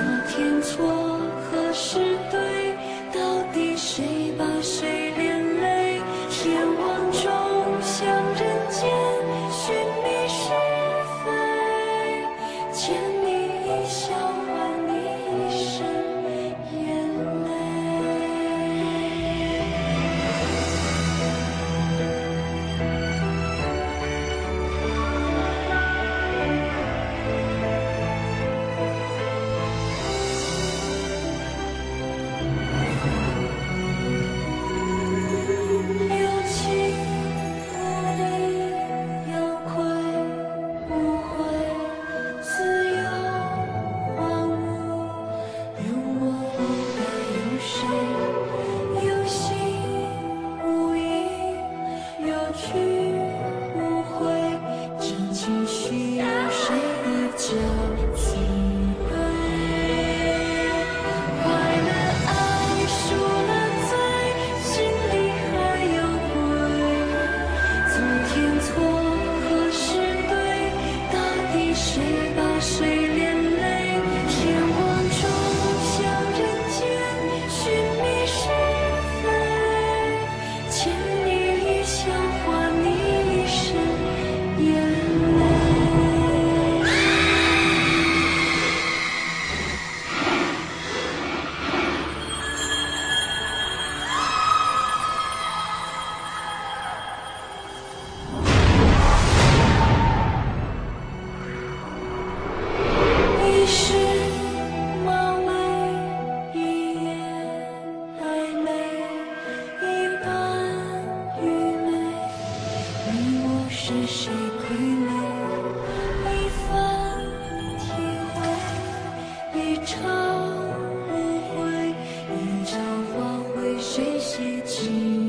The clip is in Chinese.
昨天错何时对？到底谁把谁谁？无悔，一朝花会，谁写情？